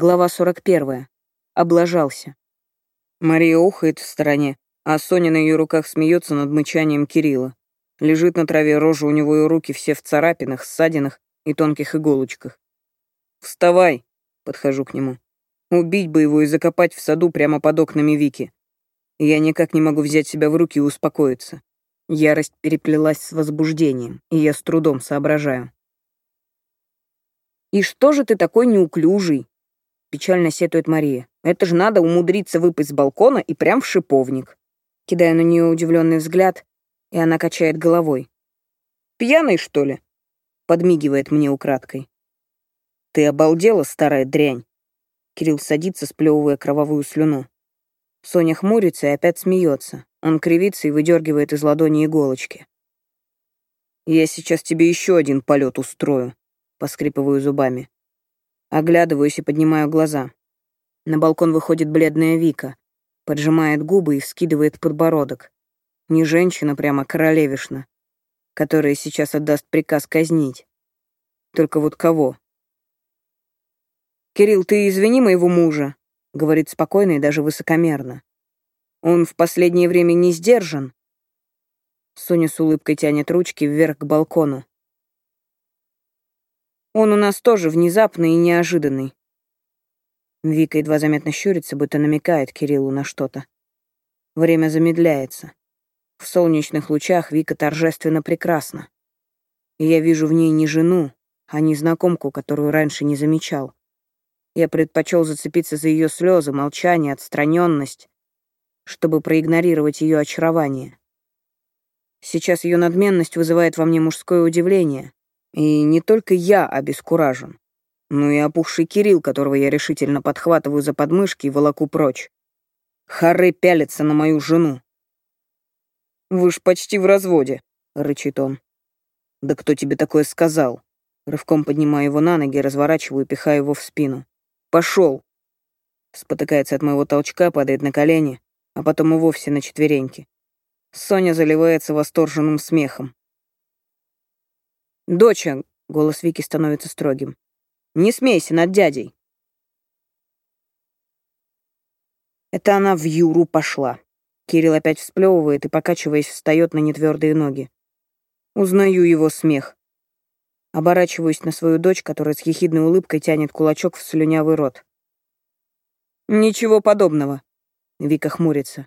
Глава 41. Облажался. Мария ухает в стороне, а Соня на ее руках смеется над мычанием Кирилла. Лежит на траве рожа у него и руки все в царапинах, ссадинах и тонких иголочках. «Вставай!» — подхожу к нему. «Убить бы его и закопать в саду прямо под окнами Вики. Я никак не могу взять себя в руки и успокоиться. Ярость переплелась с возбуждением, и я с трудом соображаю. «И что же ты такой неуклюжий?» Печально сетует Мария. Это же надо умудриться выпасть с балкона и прям в шиповник. Кидаю на нее удивленный взгляд, и она качает головой. «Пьяный, что ли?» Подмигивает мне украдкой. «Ты обалдела, старая дрянь?» Кирилл садится, сплевывая кровавую слюну. Соня хмурится и опять смеется. Он кривится и выдергивает из ладони иголочки. «Я сейчас тебе еще один полет устрою», — поскрипываю зубами. Оглядываюсь и поднимаю глаза. На балкон выходит бледная Вика, поджимает губы и вскидывает подбородок. Не женщина, прямо королевишна, которая сейчас отдаст приказ казнить. Только вот кого? «Кирилл, ты извини моего мужа», — говорит спокойно и даже высокомерно. «Он в последнее время не сдержан». Соня с улыбкой тянет ручки вверх к балкону. Он у нас тоже внезапный и неожиданный. Вика едва заметно щурится, будто намекает Кириллу на что-то. Время замедляется. В солнечных лучах Вика торжественно прекрасна. И я вижу в ней не жену, а незнакомку, которую раньше не замечал. Я предпочел зацепиться за ее слезы, молчание, отстраненность, чтобы проигнорировать ее очарование. Сейчас ее надменность вызывает во мне мужское удивление, и не только я обескуражен, но и опухший Кирилл, которого я решительно подхватываю за подмышки и волоку прочь. Хары пялится на мою жену. «Вы ж почти в разводе», — рычит он. «Да кто тебе такое сказал?» Рывком поднимаю его на ноги, разворачиваю и пихаю его в спину. «Пошел!» Спотыкается от моего толчка, падает на колени, а потом и вовсе на четвереньки. Соня заливается восторженным смехом. «Доча!» — голос Вики становится строгим. «Не смейся над дядей!» Это она в Юру пошла. Кирилл опять всплевывает и, покачиваясь, встает на нетвердые ноги. Узнаю его смех. Оборачиваюсь на свою дочь, которая с ехидной улыбкой тянет кулачок в слюнявый рот. «Ничего подобного», — Вика хмурится.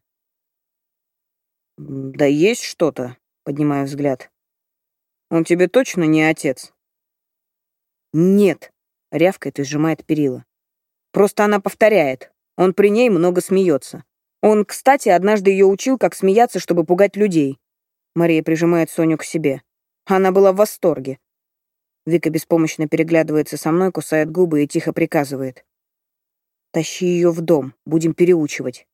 «Да есть что-то», — поднимаю взгляд. Он тебе точно не отец?» «Нет», — рявкает и сжимает перила. «Просто она повторяет. Он при ней много смеется. Он, кстати, однажды ее учил, как смеяться, чтобы пугать людей». Мария прижимает Соню к себе. Она была в восторге. Вика беспомощно переглядывается со мной, кусает губы и тихо приказывает. «Тащи ее в дом, будем переучивать.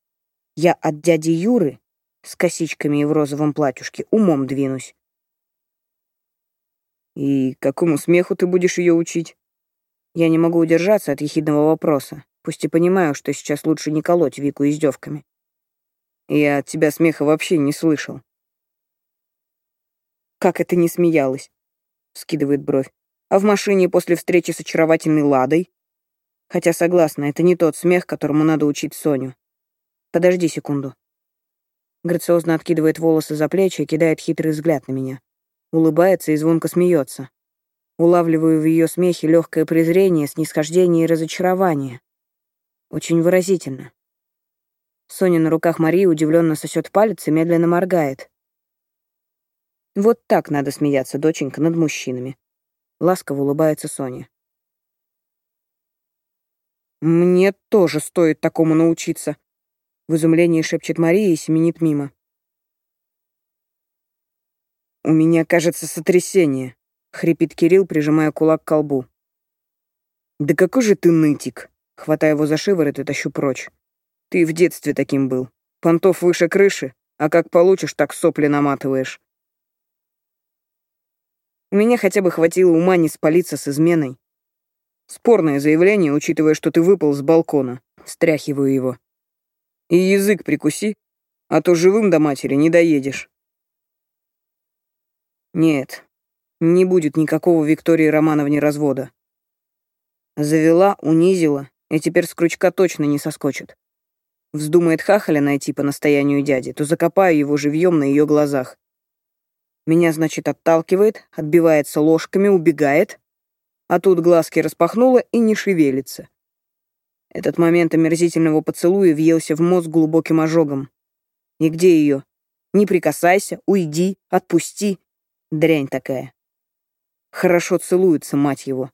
Я от дяди Юры с косичками и в розовом платьюшке умом двинусь. «И какому смеху ты будешь ее учить?» Я не могу удержаться от ехидного вопроса, пусть и понимаю, что сейчас лучше не колоть Вику издевками. Я от тебя смеха вообще не слышал. «Как это не смеялась?» — скидывает бровь. «А в машине после встречи с очаровательной Ладой?» Хотя, согласна, это не тот смех, которому надо учить Соню. Подожди секунду. Грациозно откидывает волосы за плечи и кидает хитрый взгляд на меня улыбается и звонко смеется. Улавливаю в ее смехе легкое презрение, снисхождение и разочарование. Очень выразительно. Соня на руках Марии удивленно сосет палец и медленно моргает. Вот так надо смеяться, доченька, над мужчинами. Ласково улыбается Соня. «Мне тоже стоит такому научиться», — в изумлении шепчет Мария и семенит мимо. «У меня, кажется, сотрясение», — хрипит Кирилл, прижимая кулак к колбу. «Да какой же ты нытик!» Хватая его за шиворот и тащу прочь. «Ты в детстве таким был. Понтов выше крыши, а как получишь, так сопли наматываешь». У меня хотя бы хватило ума не спалиться с изменой. Спорное заявление, учитывая, что ты выпал с балкона. Стряхиваю его. И язык прикуси, а то живым до матери не доедешь. Нет, не будет никакого Виктории Романовне развода. Завела, унизила И теперь с крючка точно не соскочит. Вздумает хахаля найти по настоянию дяди, то закопаю его живьем на ее глазах. Меня, значит, отталкивает, отбивается ложками, убегает, а тут глазки распахнула и не шевелится. Этот момент омерзительного поцелуя въелся в мозг глубоким ожогом. И где ее? Не прикасайся, уйди, отпусти. Дрянь такая. Хорошо целуется, мать его.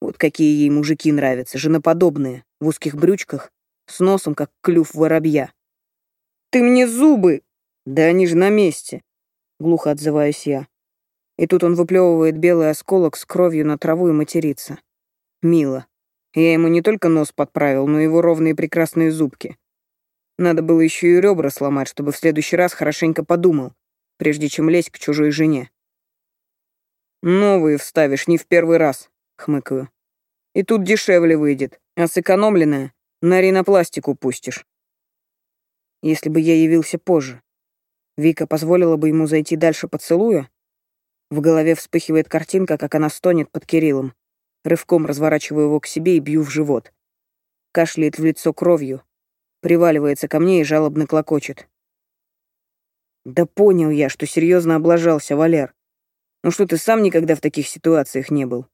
Вот какие ей мужики нравятся, женоподобные, в узких брючках, с носом, как клюв воробья. «Ты мне зубы!» «Да они же на месте!» — глухо отзываюсь я. И тут он выплевывает белый осколок с кровью на траву и матерится. Мило. Я ему не только нос подправил, но и его ровные прекрасные зубки. Надо было еще и ребра сломать, чтобы в следующий раз хорошенько подумал, прежде чем лезть к чужой жене. «Новые вставишь не в первый раз», — хмыкаю. «И тут дешевле выйдет, а сэкономленное на ринопластику пустишь. Если бы я явился позже, Вика позволила бы ему зайти дальше поцелуя? В голове вспыхивает картинка, как она стонет под Кириллом. Рывком разворачиваю его к себе и бью в живот. Кашляет в лицо кровью, приваливается ко мне и жалобно клокочет. Да понял я, что серьезно облажался, Валер. Ну что ты сам никогда в таких ситуациях не был?